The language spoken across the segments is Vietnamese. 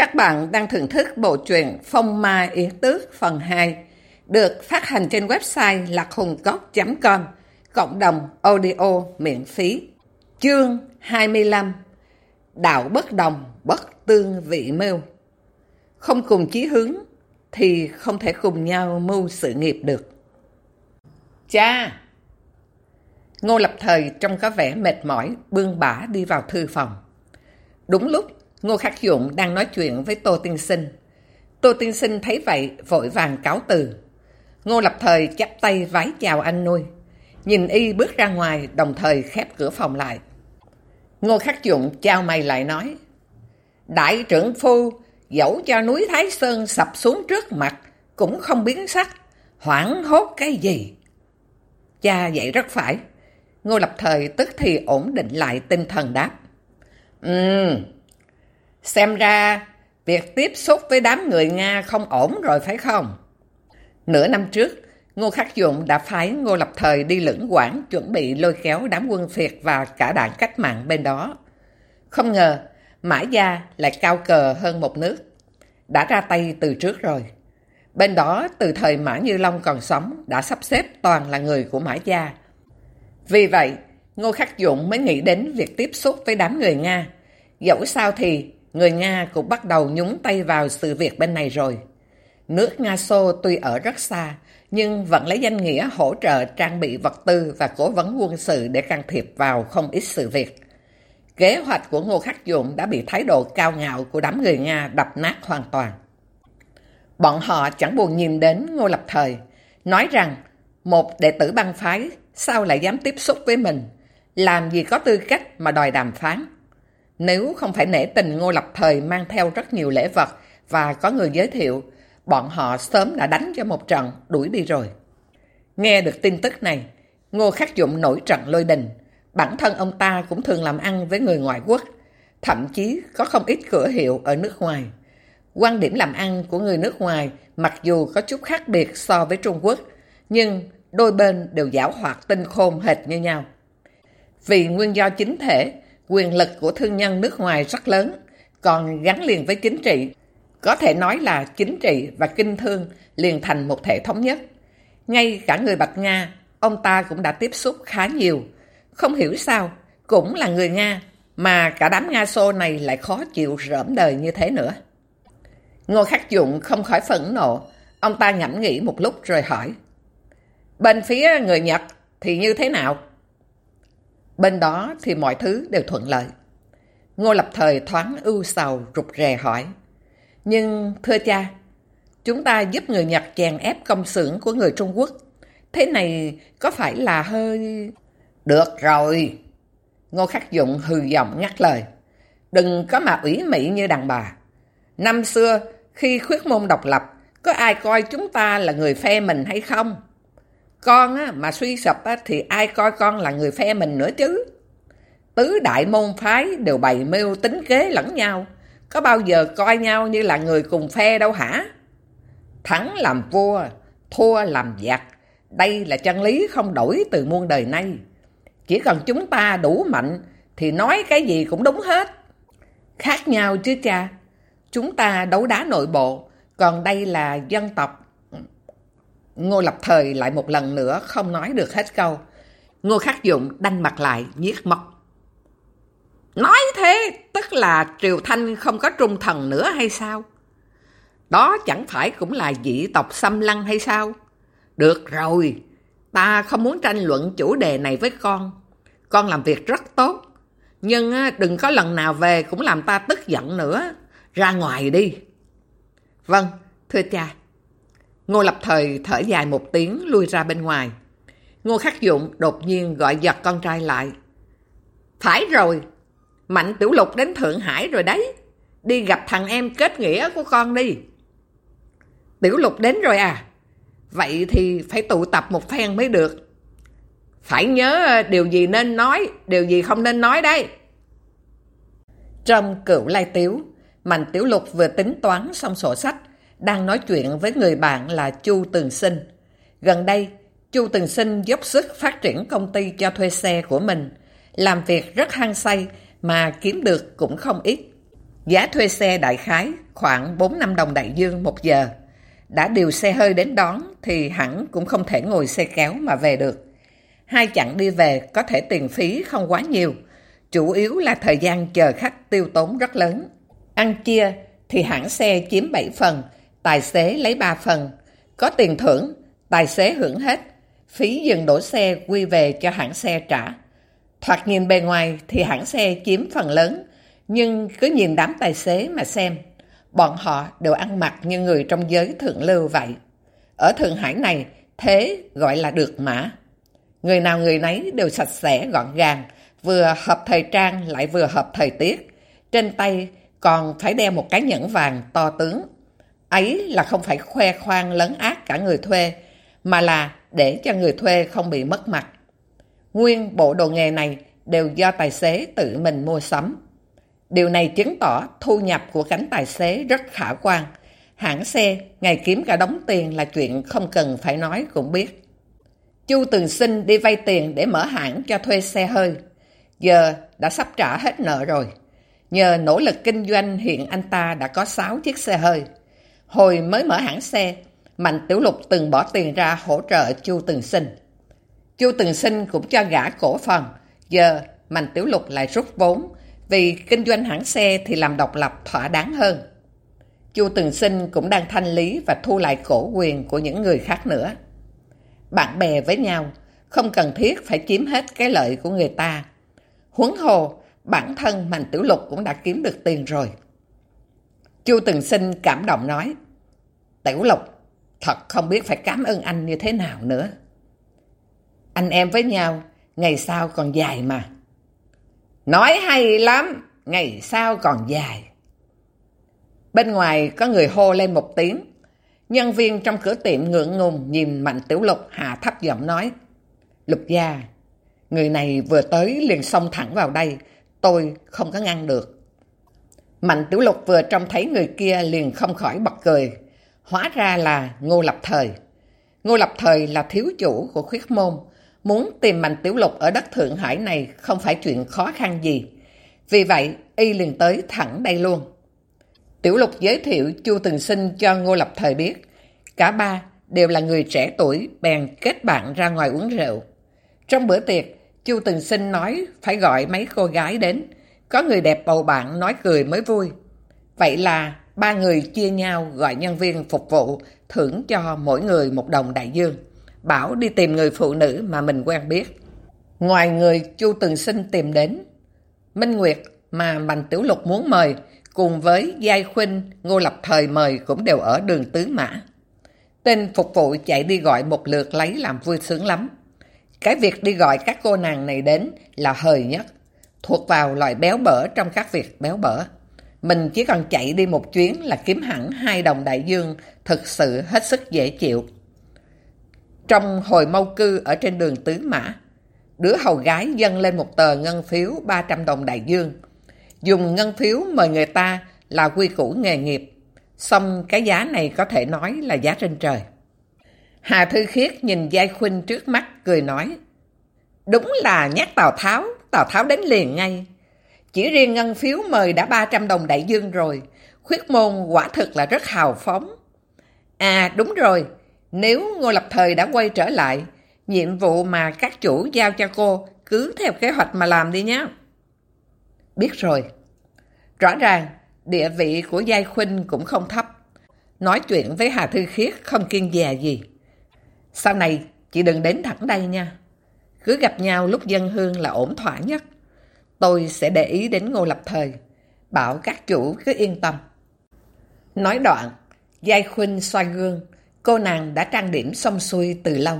Các bạn đang thưởng thức bộ truyện Phong Ma Yến Tước phần 2 được phát hành trên website lạchungcốc.com cộng đồng audio miễn phí. Chương 25 Đạo bất đồng, bất tương vị mưu Không cùng chí hướng thì không thể cùng nhau mưu sự nghiệp được. Cha! Ngô Lập Thời trông có vẻ mệt mỏi, bươn bả đi vào thư phòng. Đúng lúc Ngô Khắc Dụng đang nói chuyện với Tô Tiên Sinh. Tô Tiên Sinh thấy vậy, vội vàng cáo từ. Ngô Lập Thời chắp tay vái chào anh nuôi. Nhìn y bước ra ngoài, đồng thời khép cửa phòng lại. Ngô Khắc Dụng chào mày lại nói. Đại trưởng phu, dẫu cho núi Thái Sơn sập xuống trước mặt, cũng không biến sắc. Hoảng hốt cái gì? Cha vậy rất phải. Ngô Lập Thời tức thì ổn định lại tinh thần đáp. Ừm, Xem ra, việc tiếp xúc với đám người Nga không ổn rồi phải không? Nửa năm trước, Ngô Khắc Dụng đã phái Ngô Lập Thời đi lưỡng quảng chuẩn bị lôi kéo đám quân Việt và cả đảng cách mạng bên đó. Không ngờ, Mã Gia lại cao cờ hơn một nước. Đã ra tay từ trước rồi. Bên đó, từ thời Mã Như Long còn sống, đã sắp xếp toàn là người của Mã Gia. Vì vậy, Ngô Khắc Dụng mới nghĩ đến việc tiếp xúc với đám người Nga. Dẫu sao thì người Nga cũng bắt đầu nhúng tay vào sự việc bên này rồi. Nước Nga Xô tuy ở rất xa, nhưng vẫn lấy danh nghĩa hỗ trợ trang bị vật tư và cố vấn quân sự để can thiệp vào không ít sự việc. Kế hoạch của Ngô Khắc Dụng đã bị thái độ cao ngạo của đám người Nga đập nát hoàn toàn. Bọn họ chẳng buồn nhìn đến Ngô Lập Thời, nói rằng một đệ tử băng phái sao lại dám tiếp xúc với mình, làm gì có tư cách mà đòi đàm phán. Nếu không phải nể tình Ngô Lập Thời mang theo rất nhiều lễ vật và có người giới thiệu, bọn họ sớm đã đánh cho một trận, đuổi đi rồi. Nghe được tin tức này, Ngô Khắc Dụng nổi trận lôi đình. Bản thân ông ta cũng thường làm ăn với người ngoại quốc, thậm chí có không ít cửa hiệu ở nước ngoài. Quan điểm làm ăn của người nước ngoài mặc dù có chút khác biệt so với Trung Quốc, nhưng đôi bên đều giảo hoạt tinh khôn hệt như nhau. Vì nguyên do chính thể, quyền lực của thương nhân nước ngoài rất lớn, còn gắn liền với chính trị. Có thể nói là chính trị và kinh thương liền thành một thể thống nhất. Ngay cả người Bạch Nga, ông ta cũng đã tiếp xúc khá nhiều. Không hiểu sao, cũng là người Nga, mà cả đám Nga xô này lại khó chịu rỡm đời như thế nữa. Ngô Khắc Dụng không khỏi phẫn nộ, ông ta ngẫm nghĩ một lúc rồi hỏi. Bên phía người Nhật thì như thế nào? Bên đó thì mọi thứ đều thuận lợi. Ngô Lập Thời thoáng ưu sầu rụt rè hỏi. Nhưng thưa cha, chúng ta giúp người Nhật chèn ép công xưởng của người Trung Quốc. Thế này có phải là hơi... Được rồi. Ngô Khắc Dụng hừ giọng ngắt lời. Đừng có mà ủy mị như đàn bà. Năm xưa, khi khuyết môn độc lập, có ai coi chúng ta là người phe mình hay không? Con á, mà suy sụp á, thì ai coi con là người phe mình nữa chứ? Tứ đại môn phái đều bày mưu tính kế lẫn nhau. Có bao giờ coi nhau như là người cùng phe đâu hả? Thắng làm vua, thua làm giặc. Đây là chân lý không đổi từ muôn đời nay. Chỉ cần chúng ta đủ mạnh thì nói cái gì cũng đúng hết. Khác nhau chứ cha. Chúng ta đấu đá nội bộ, còn đây là dân tộc Ngô Lập Thời lại một lần nữa không nói được hết câu. Ngô Khắc Dụng đanh mặt lại, nhiếc móc. Nói thế, tức là Triều Thanh không có trung thần nữa hay sao? Đó chẳng phải cũng là dị tộc xâm lăng hay sao? Được rồi, ta không muốn tranh luận chủ đề này với con. Con làm việc rất tốt, nhưng đừng có lần nào về cũng làm ta tức giận nữa. Ra ngoài đi. Vâng, thưa cha. Ngô Lập Thời thở dài một tiếng lui ra bên ngoài. Ngô Khắc Dụng đột nhiên gọi giật con trai lại. Phải rồi, Mạnh Tiểu Lục đến Thượng Hải rồi đấy. Đi gặp thằng em kết nghĩa của con đi. Tiểu Lục đến rồi à? Vậy thì phải tụ tập một phen mới được. Phải nhớ điều gì nên nói, điều gì không nên nói đây. Trong cựu lai tiếu, Mạnh Tiểu Lục vừa tính toán xong sổ sách, đang nói chuyện với người bạn là Chu Tường Sinh. Gần đây, Chu Tường Sinh dốc sức phát triển công ty cho thuê xe của mình, làm việc rất hăng say mà kiếm được cũng không ít. Giá thuê xe đại khái khoảng 4-5 đồng đại dương một giờ. Đã điều xe hơi đến đón thì hẳn cũng không thể ngồi xe kéo mà về được. Hai chặng đi về có thể tiền phí không quá nhiều, chủ yếu là thời gian chờ khách tiêu tốn rất lớn. Ăn chia thì hãng xe chiếm 7 phần, tài xế lấy 3 phần. Có tiền thưởng, tài xế hưởng hết, phí dừng đổ xe quy về cho hãng xe trả. Thoạt nhìn bề ngoài thì hãng xe chiếm phần lớn, nhưng cứ nhìn đám tài xế mà xem, bọn họ đều ăn mặc như người trong giới thượng lưu vậy. Ở Thượng Hải này, thế gọi là được mã. Người nào người nấy đều sạch sẽ gọn gàng, vừa hợp thời trang lại vừa hợp thời tiết. Trên tay còn phải đeo một cái nhẫn vàng to tướng. Ấy là không phải khoe khoang lấn ác cả người thuê, mà là để cho người thuê không bị mất mặt. Nguyên bộ đồ nghề này đều do tài xế tự mình mua sắm. Điều này chứng tỏ thu nhập của cánh tài xế rất khả quan. Hãng xe ngày kiếm cả đống tiền là chuyện không cần phải nói cũng biết. Chu Tường Sinh đi vay tiền để mở hãng cho thuê xe hơi. Giờ đã sắp trả hết nợ rồi. Nhờ nỗ lực kinh doanh hiện anh ta đã có 6 chiếc xe hơi. Hồi mới mở hãng xe, Mạnh Tiểu Lục từng bỏ tiền ra hỗ trợ Chu Tường Sinh. Chu Tường Sinh cũng cho gã cổ phần. Giờ Mạnh Tiểu Lục lại rút vốn vì kinh doanh hãng xe thì làm độc lập thỏa đáng hơn. Chu Tường Sinh cũng đang thanh lý và thu lại cổ quyền của những người khác nữa. Bạn bè với nhau, không cần thiết phải chiếm hết cái lợi của người ta. Huấn hồ, bản thân Mạnh Tiểu Lục cũng đã kiếm được tiền rồi. Chu từng Sinh cảm động nói, Tiểu Lục, thật không biết phải cảm ơn anh như thế nào nữa. Anh em với nhau, ngày sau còn dài mà. Nói hay lắm, ngày sau còn dài. Bên ngoài có người hô lên một tiếng. Nhân viên trong cửa tiệm ngượng ngùng nhìn Mạnh Tiểu Lục hạ thấp giọng nói. Lục gia, người này vừa tới liền xông thẳng vào đây, tôi không có ngăn được. Mạnh Tiểu Lục vừa trông thấy người kia liền không khỏi bật cười. Hóa ra là Ngô Lập Thời. Ngô Lập Thời là thiếu chủ của khuyết môn, Muốn tìm Mạnh Tiểu Lục ở đất Thượng Hải này không phải chuyện khó khăn gì. Vì vậy, y liền tới thẳng đây luôn. Tiểu Lục giới thiệu Chu Từng Sinh cho Ngô Lập Thời biết. Cả ba đều là người trẻ tuổi bèn kết bạn ra ngoài uống rượu. Trong bữa tiệc, Chu Từng Sinh nói phải gọi mấy cô gái đến. Có người đẹp bầu bạn nói cười mới vui. Vậy là ba người chia nhau gọi nhân viên phục vụ thưởng cho mỗi người một đồng đại dương bảo đi tìm người phụ nữ mà mình quen biết. Ngoài người Chu Từng Sinh tìm đến, Minh Nguyệt mà Mạnh Tiểu Lục muốn mời, cùng với Giai Khuynh, Ngô Lập Thời mời cũng đều ở đường Tứ Mã. Tên phục vụ chạy đi gọi một lượt lấy làm vui sướng lắm. Cái việc đi gọi các cô nàng này đến là hời nhất, thuộc vào loại béo bở trong các việc béo bở. Mình chỉ cần chạy đi một chuyến là kiếm hẳn hai đồng đại dương, thực sự hết sức dễ chịu. Trong hồi mâu cư ở trên đường Tứ Mã, đứa hầu gái dâng lên một tờ ngân phiếu 300 đồng đại dương. Dùng ngân phiếu mời người ta là quy củ nghề nghiệp. Xong cái giá này có thể nói là giá trên trời. Hà Thư Khiết nhìn Giai Khuynh trước mắt cười nói Đúng là nhát Tào Tháo, Tào Tháo đến liền ngay. Chỉ riêng ngân phiếu mời đã 300 đồng đại dương rồi. Khuyết môn quả thực là rất hào phóng. À đúng rồi, nếu Ngô Lập Thời đã quay trở lại, nhiệm vụ mà các chủ giao cho cô cứ theo kế hoạch mà làm đi nhé. Biết rồi. Rõ ràng, địa vị của Giai Khuynh cũng không thấp. Nói chuyện với Hà Thư Khiết không kiên dè gì. Sau này, chị đừng đến thẳng đây nha. Cứ gặp nhau lúc dân hương là ổn thỏa nhất. Tôi sẽ để ý đến Ngô Lập Thời. Bảo các chủ cứ yên tâm. Nói đoạn, Giai Khuynh xoay gương, Cô nàng đã trang điểm xong xuôi từ lâu,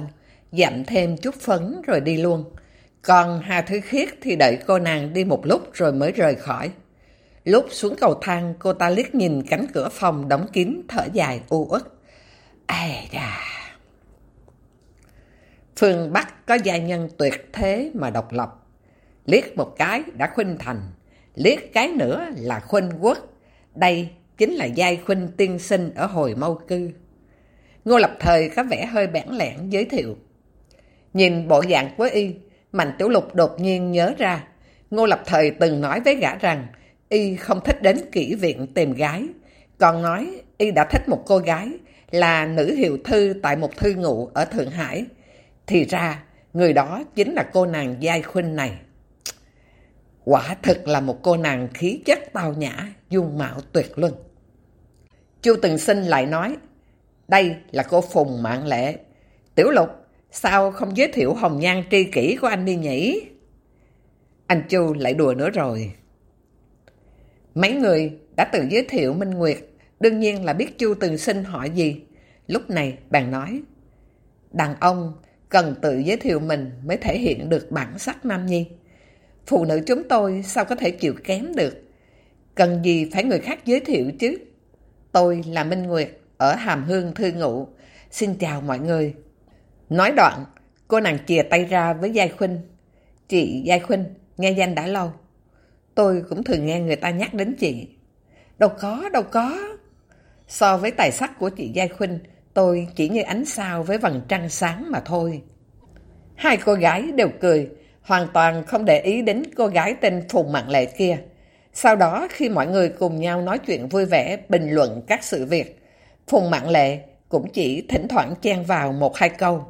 dặm thêm chút phấn rồi đi luôn. Còn Hà thứ Khiết thì đợi cô nàng đi một lúc rồi mới rời khỏi. Lúc xuống cầu thang, cô ta liếc nhìn cánh cửa phòng đóng kín thở dài u uất. Ai đà! Phương Bắc có gia nhân tuyệt thế mà độc lập. Liếc một cái đã khuynh thành, liếc cái nữa là khuynh quốc. Đây chính là giai khuynh tiên sinh ở hồi mâu cư. Ngô Lập Thời có vẻ hơi bản lẻn giới thiệu. Nhìn bộ dạng của y, Mạnh Tiểu Lục đột nhiên nhớ ra. Ngô Lập Thời từng nói với gã rằng y không thích đến kỹ viện tìm gái, còn nói y đã thích một cô gái là nữ hiệu thư tại một thư ngụ ở Thượng Hải. Thì ra, người đó chính là cô nàng Giai Khuynh này. Quả thực là một cô nàng khí chất tao nhã, dung mạo tuyệt luân. Chu Từng Sinh lại nói, đây là cô Phùng Mạng Lệ. Tiểu Lục, sao không giới thiệu hồng nhan tri kỷ của anh đi nhỉ? Anh Chu lại đùa nữa rồi. Mấy người đã tự giới thiệu Minh Nguyệt, đương nhiên là biết Chu Từng Sinh hỏi gì. Lúc này bạn nói, đàn ông cần tự giới thiệu mình mới thể hiện được bản sắc nam nhi. Phụ nữ chúng tôi sao có thể chịu kém được? Cần gì phải người khác giới thiệu chứ? Tôi là Minh Nguyệt, ở Hàm Hương Thư Ngụ. Xin chào mọi người. Nói đoạn, cô nàng chìa tay ra với Giai Khuynh. Chị Giai Khuynh, nghe danh đã lâu. Tôi cũng thường nghe người ta nhắc đến chị. Đâu có, đâu có. So với tài sắc của chị Giai Khuynh, tôi chỉ như ánh sao với vầng trăng sáng mà thôi. Hai cô gái đều cười, hoàn toàn không để ý đến cô gái tên Phùng Mạng Lệ kia. Sau đó, khi mọi người cùng nhau nói chuyện vui vẻ, bình luận các sự việc, Phùng Mạng Lệ cũng chỉ thỉnh thoảng chen vào một hai câu.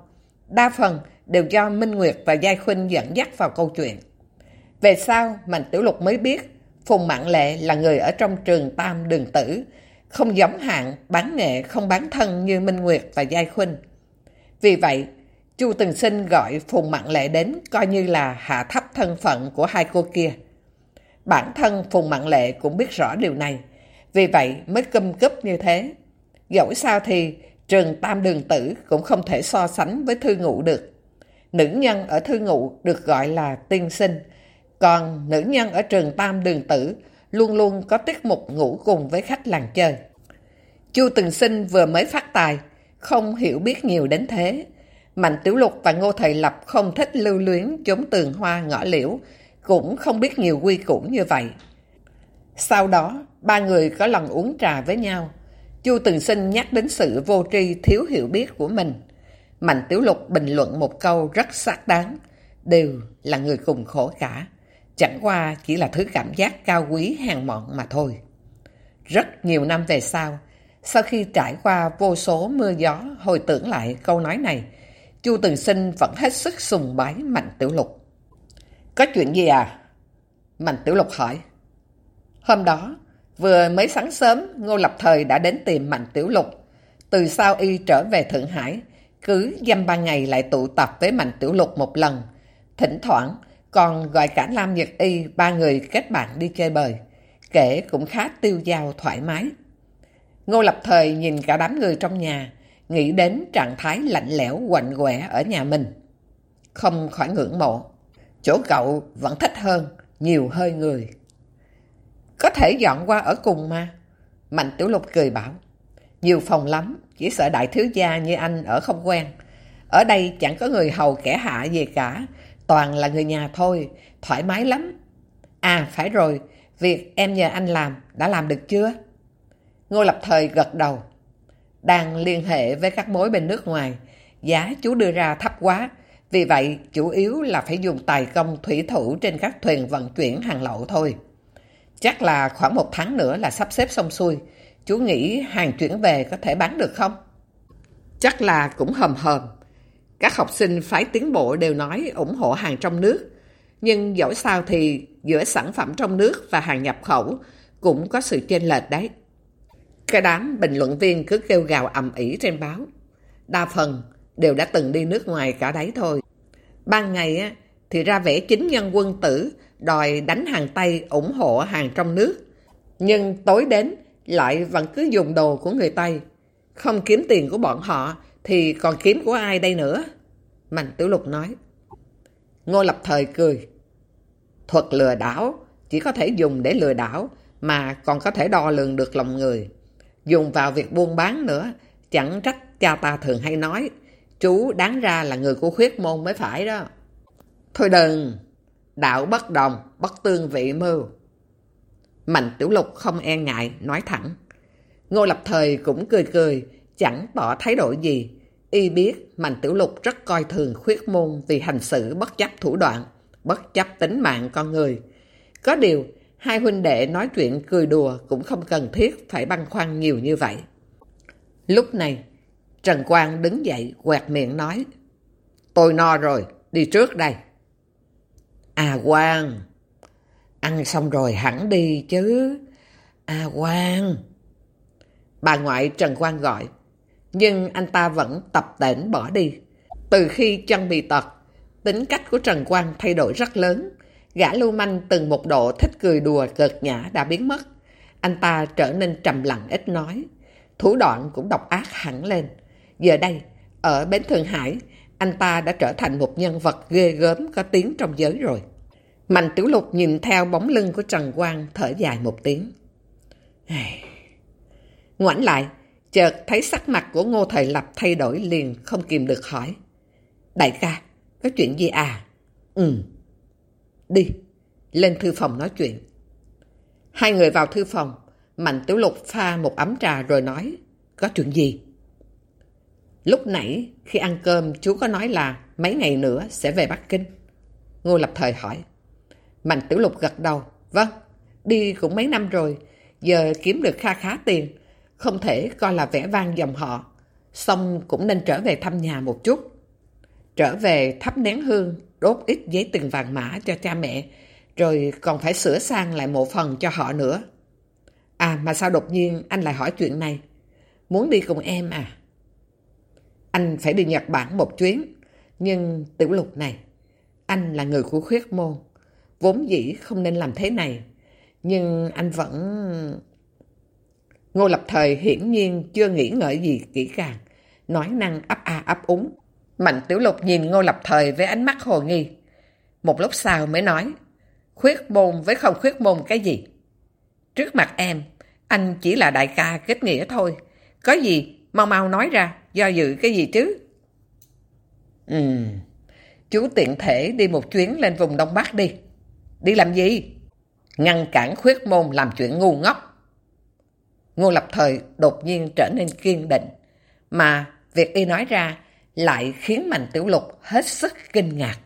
Đa phần đều do Minh Nguyệt và Giai Khuynh dẫn dắt vào câu chuyện. Về sau, Mạnh Tiểu Lục mới biết Phùng Mạng Lệ là người ở trong trường Tam Đường Tử, không giống hạng bán nghệ không bán thân như Minh Nguyệt và Giai Khuynh. Vì vậy, Chu Từng Sinh gọi Phùng Mạng Lệ đến coi như là hạ thấp thân phận của hai cô kia. Bản thân Phùng Mạng Lệ cũng biết rõ điều này, vì vậy mới câm cúp như thế. Dẫu sao thì trường Tam Đường Tử cũng không thể so sánh với thư ngụ được. Nữ nhân ở thư ngụ được gọi là tiên sinh, còn nữ nhân ở trường Tam Đường Tử luôn luôn có tiết mục ngủ cùng với khách làng chơi. Chu Từng Sinh vừa mới phát tài, không hiểu biết nhiều đến thế. Mạnh Tiểu Lục và Ngô Thầy Lập không thích lưu luyến chống tường hoa ngõ liễu, cũng không biết nhiều quy củ như vậy. Sau đó, ba người có lần uống trà với nhau. Chu Từng Sinh nhắc đến sự vô tri thiếu hiểu biết của mình. Mạnh Tiểu Lục bình luận một câu rất xác đáng. Đều là người cùng khổ cả. Chẳng qua chỉ là thứ cảm giác cao quý hàng mọn mà thôi. Rất nhiều năm về sau, sau khi trải qua vô số mưa gió hồi tưởng lại câu nói này, Chu Từng Sinh vẫn hết sức sùng bái Mạnh Tiểu Lục. Có chuyện gì à? Mạnh Tiểu Lục hỏi. Hôm đó, vừa mới sáng sớm, Ngô Lập Thời đã đến tìm Mạnh Tiểu Lục. Từ sau y trở về Thượng Hải, cứ dăm ba ngày lại tụ tập với Mạnh Tiểu Lục một lần. Thỉnh thoảng, còn gọi cả Lam Nhật Y ba người kết bạn đi chơi bời. Kể cũng khá tiêu dao thoải mái. Ngô Lập Thời nhìn cả đám người trong nhà, nghĩ đến trạng thái lạnh lẽo quạnh quẻ ở nhà mình. Không khỏi ngưỡng mộ. Chỗ cậu vẫn thích hơn, nhiều hơi người. Có thể dọn qua ở cùng mà. Mạnh Tiểu Lục cười bảo. Nhiều phòng lắm, chỉ sợ đại thiếu gia như anh ở không quen. Ở đây chẳng có người hầu kẻ hạ gì cả, toàn là người nhà thôi, thoải mái lắm. À, phải rồi, việc em nhờ anh làm, đã làm được chưa? Ngô Lập Thời gật đầu. Đang liên hệ với các mối bên nước ngoài, giá chú đưa ra thấp quá, vì vậy chủ yếu là phải dùng tài công thủy thủ trên các thuyền vận chuyển hàng lậu thôi. Chắc là khoảng một tháng nữa là sắp xếp xong xuôi, chú nghĩ hàng chuyển về có thể bán được không? Chắc là cũng hầm hầm. Các học sinh phái tiến bộ đều nói ủng hộ hàng trong nước. Nhưng dẫu sao thì giữa sản phẩm trong nước và hàng nhập khẩu cũng có sự chênh lệch đấy. Cái đám bình luận viên cứ kêu gào ầm ĩ trên báo. Đa phần đều đã từng đi nước ngoài cả đấy thôi. Ban ngày thì ra vẻ chính nhân quân tử đòi đánh hàng Tây ủng hộ hàng trong nước. Nhưng tối đến lại vẫn cứ dùng đồ của người Tây. Không kiếm tiền của bọn họ thì còn kiếm của ai đây nữa? Mạnh Tiểu Lục nói. Ngô Lập Thời cười. Thuật lừa đảo chỉ có thể dùng để lừa đảo mà còn có thể đo lường được lòng người. Dùng vào việc buôn bán nữa, chẳng trách cha ta thường hay nói, chú đáng ra là người của khuyết môn mới phải đó. Thôi đừng, đạo bất đồng, bất tương vị mưu. Mạnh Tiểu Lục không e ngại, nói thẳng. Ngô Lập Thời cũng cười cười, chẳng tỏ thái độ gì. Y biết Mạnh Tiểu Lục rất coi thường khuyết môn vì hành xử bất chấp thủ đoạn, bất chấp tính mạng con người. Có điều, hai huynh đệ nói chuyện cười đùa cũng không cần thiết phải băn khoăn nhiều như vậy. Lúc này, Trần Quang đứng dậy quẹt miệng nói Tôi no rồi, đi trước đây. À Quang, ăn xong rồi hẳn đi chứ. À Quang. Bà ngoại Trần Quang gọi, nhưng anh ta vẫn tập tễnh bỏ đi. Từ khi chân bị tật, tính cách của Trần Quang thay đổi rất lớn. Gã lưu manh từng một độ thích cười đùa cợt nhã đã biến mất. Anh ta trở nên trầm lặng ít nói. Thủ đoạn cũng độc ác hẳn lên. Giờ đây, ở Bến Thượng Hải, anh ta đã trở thành một nhân vật ghê gớm có tiếng trong giới rồi. Mạnh Tiểu Lục nhìn theo bóng lưng của Trần Quang thở dài một tiếng. Ngoảnh lại, chợt thấy sắc mặt của Ngô Thầy Lập thay đổi liền không kìm được hỏi. Đại ca, có chuyện gì à? Ừ. Đi, lên thư phòng nói chuyện. Hai người vào thư phòng, Mạnh Tiểu Lục pha một ấm trà rồi nói, có chuyện gì? Lúc nãy, khi ăn cơm, chú có nói là mấy ngày nữa sẽ về Bắc Kinh. Ngô Lập Thời hỏi. Mạnh Tiểu Lục gật đầu. Vâng, đi cũng mấy năm rồi, giờ kiếm được kha khá tiền, không thể coi là vẻ vang dòng họ. Xong cũng nên trở về thăm nhà một chút. Trở về thắp nén hương, đốt ít giấy từng vàng mã cho cha mẹ, rồi còn phải sửa sang lại một phần cho họ nữa. À mà sao đột nhiên anh lại hỏi chuyện này? Muốn đi cùng em à? Anh phải đi Nhật Bản một chuyến. Nhưng tiểu lục này, anh là người của khuyết môn. Vốn dĩ không nên làm thế này. Nhưng anh vẫn... Ngô Lập Thời hiển nhiên chưa nghĩ ngợi gì kỹ càng. Nói năng ấp a ấp úng. Mạnh Tiểu Lục nhìn Ngô Lập Thời với ánh mắt hồ nghi. Một lúc sau mới nói. Khuyết môn với không khuyết môn cái gì? Trước mặt em, anh chỉ là đại ca kết nghĩa thôi. Có gì, mau mau nói ra, do dự cái gì chứ? Ừ, chú tiện thể đi một chuyến lên vùng Đông Bắc đi. Đi làm gì? Ngăn cản khuyết môn làm chuyện ngu ngốc. Ngô Lập Thời đột nhiên trở nên kiên định, mà việc y nói ra lại khiến Mạnh Tiểu Lục hết sức kinh ngạc.